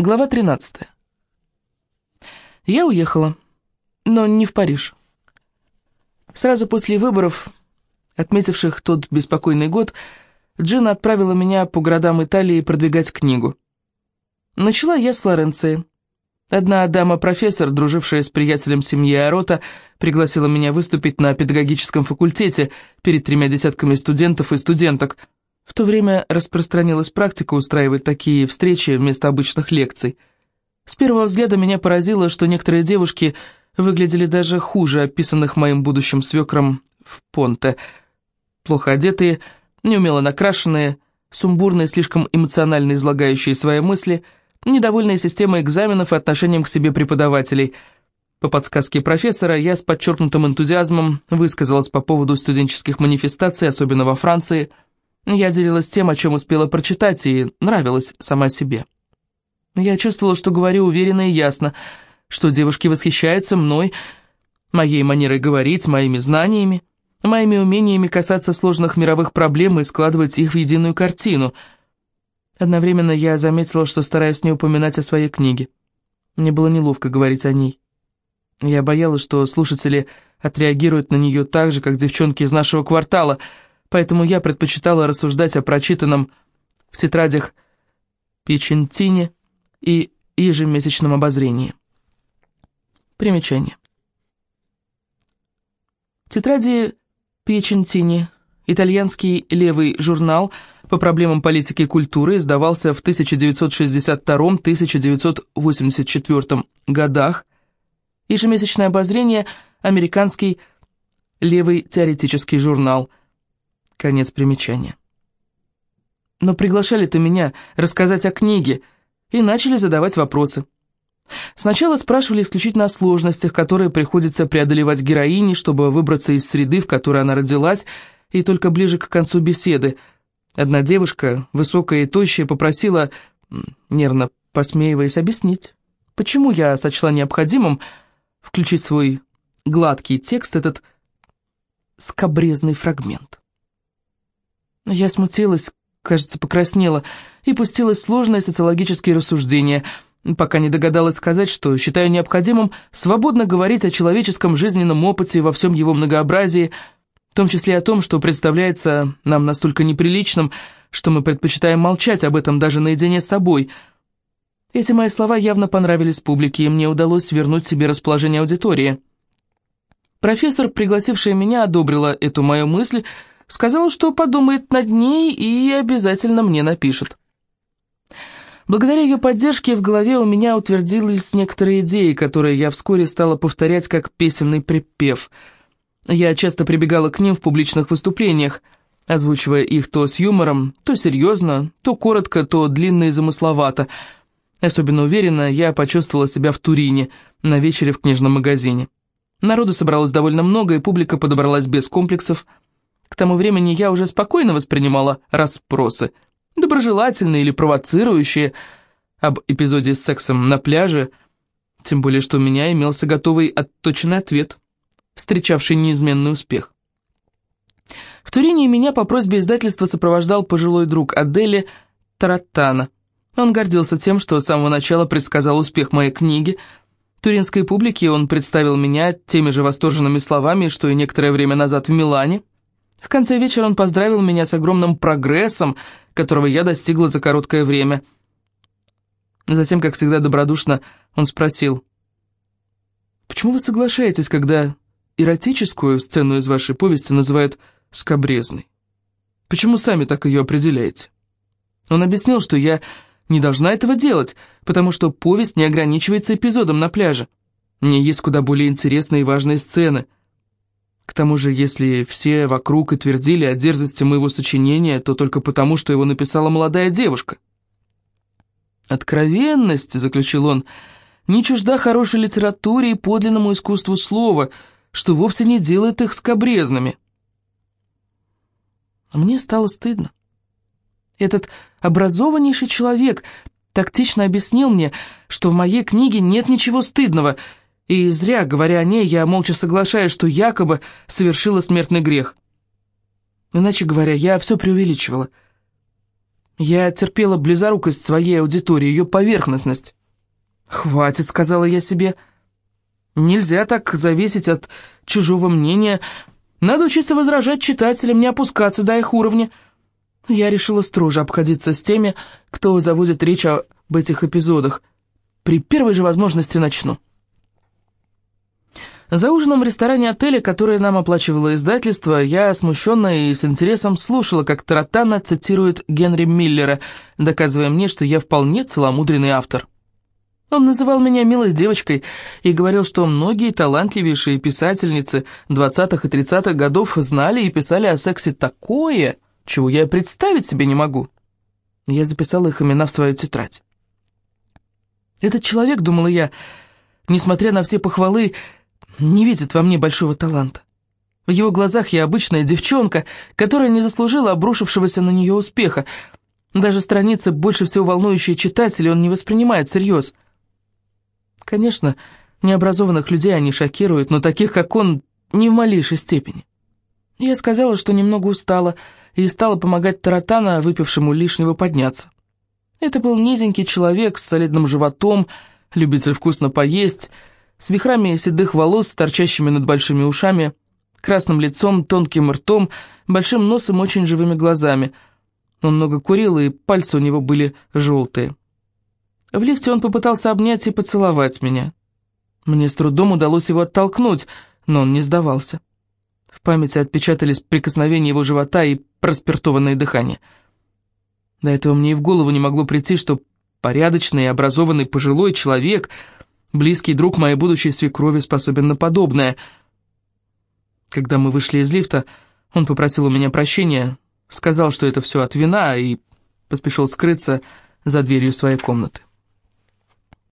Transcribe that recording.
Глава 13. Я уехала, но не в Париж. Сразу после выборов, отметивших тот беспокойный год, Джина отправила меня по городам Италии продвигать книгу. Начала я с Флоренции. Одна дама-профессор, дружившая с приятелем семьи Арота, пригласила меня выступить на педагогическом факультете перед тремя десятками студентов и студенток – в то время распространилась практика устраивать такие встречи вместо обычных лекций. С первого взгляда меня поразило, что некоторые девушки выглядели даже хуже описанных моим будущим свекром в Понте. Плохо одетые, неумело накрашенные, сумбурные, слишком эмоционально излагающие свои мысли, недовольные системой экзаменов и отношением к себе преподавателей. По подсказке профессора я с подчеркнутым энтузиазмом высказалась по поводу студенческих манифестаций, особенно во Франции – я делилась тем, о чем успела прочитать, и нравилась сама себе. Я чувствовала, что говорю уверенно и ясно, что девушки восхищаются мной, моей манерой говорить, моими знаниями, моими умениями касаться сложных мировых проблем и складывать их в единую картину. Одновременно я заметила, что стараюсь не упоминать о своей книге. Мне было неловко говорить о ней. Я боялась, что слушатели отреагируют на нее так же, как девчонки из нашего квартала — поэтому я предпочитала рассуждать о прочитанном в тетрадях Печентине и ежемесячном обозрении. Примечание. Тетради Пьячентини, итальянский левый журнал по проблемам политики и культуры, издавался в 1962-1984 годах. Ежемесячное обозрение – американский левый теоретический журнал – Конец примечания. Но приглашали-то меня рассказать о книге и начали задавать вопросы. Сначала спрашивали исключительно о сложностях, которые приходится преодолевать героине, чтобы выбраться из среды, в которой она родилась, и только ближе к концу беседы. Одна девушка, высокая и тощая, попросила, нервно посмеиваясь, объяснить, почему я сочла необходимым включить свой гладкий текст этот скобрезный фрагмент. Я смутилась, кажется, покраснела, и пустилась в сложные социологические рассуждения, пока не догадалась сказать, что считаю необходимым свободно говорить о человеческом жизненном опыте во всем его многообразии, в том числе о том, что представляется нам настолько неприличным, что мы предпочитаем молчать об этом даже наедине с собой. Эти мои слова явно понравились публике, и мне удалось вернуть себе расположение аудитории. Профессор, пригласившая меня, одобрила эту мою мысль, Сказала, что подумает над ней и обязательно мне напишет. Благодаря ее поддержке в голове у меня утвердились некоторые идеи, которые я вскоре стала повторять как песенный припев. Я часто прибегала к ним в публичных выступлениях, озвучивая их то с юмором, то серьезно, то коротко, то длинно и замысловато. Особенно уверенно я почувствовала себя в Турине, на вечере в книжном магазине. Народу собралось довольно много, и публика подобралась без комплексов – к тому времени я уже спокойно воспринимала расспросы, доброжелательные или провоцирующие, об эпизоде с сексом на пляже, тем более что у меня имелся готовый отточенный ответ, встречавший неизменный успех. В Турине меня по просьбе издательства сопровождал пожилой друг Адели Таратана. Он гордился тем, что с самого начала предсказал успех моей книги. Туринской публике он представил меня теми же восторженными словами, что и некоторое время назад в Милане – в конце вечера он поздравил меня с огромным прогрессом, которого я достигла за короткое время. Затем, как всегда добродушно, он спросил, «Почему вы соглашаетесь, когда эротическую сцену из вашей повести называют скобрезной? Почему сами так ее определяете?» Он объяснил, что я не должна этого делать, потому что повесть не ограничивается эпизодом на пляже. Мне есть куда более интересные и важные сцены – к тому же, если все вокруг и твердили о дерзости моего сочинения, то только потому, что его написала молодая девушка. «Откровенность», — заключил он, — «не чужда хорошей литературе и подлинному искусству слова, что вовсе не делает их скобрезными». Мне стало стыдно. Этот образованнейший человек тактично объяснил мне, что в моей книге нет ничего стыдного — и зря, говоря о ней, я молча соглашаюсь, что якобы совершила смертный грех. Иначе говоря, я все преувеличивала. Я терпела близорукость своей аудитории, ее поверхностность. «Хватит», — сказала я себе. «Нельзя так зависеть от чужого мнения. Надо учиться возражать читателям, не опускаться до их уровня». Я решила строже обходиться с теми, кто заводит речь об этих эпизодах. При первой же возможности начну. За ужином в ресторане отеля, который нам оплачивало издательство, я, смущенная и с интересом, слушала, как Таратана цитирует Генри Миллера, доказывая мне, что я вполне целомудренный автор. Он называл меня милой девочкой и говорил, что многие талантливейшие писательницы 20-х и 30-х годов знали и писали о сексе такое, чего я представить себе не могу. Я записала их имена в свою тетрадь. Этот человек, думала я, несмотря на все похвалы, не видит во мне большого таланта. В его глазах я обычная девчонка, которая не заслужила обрушившегося на нее успеха. Даже страницы, больше всего волнующие читателей, он не воспринимает всерьез. Конечно, необразованных людей они шокируют, но таких, как он, не в малейшей степени. Я сказала, что немного устала, и стала помогать Таратана, выпившему лишнего, подняться. Это был низенький человек с солидным животом, любитель вкусно поесть, с вихрами седых волос, торчащими над большими ушами, красным лицом, тонким ртом, большим носом, очень живыми глазами. Он много курил, и пальцы у него были желтые. В лифте он попытался обнять и поцеловать меня. Мне с трудом удалось его оттолкнуть, но он не сдавался. В памяти отпечатались прикосновения его живота и проспиртованное дыхание. До этого мне и в голову не могло прийти, что порядочный и образованный пожилой человек — Близкий друг моей будущей свекрови способен на подобное. Когда мы вышли из лифта, он попросил у меня прощения, сказал, что это все от вина, и поспешил скрыться за дверью своей комнаты.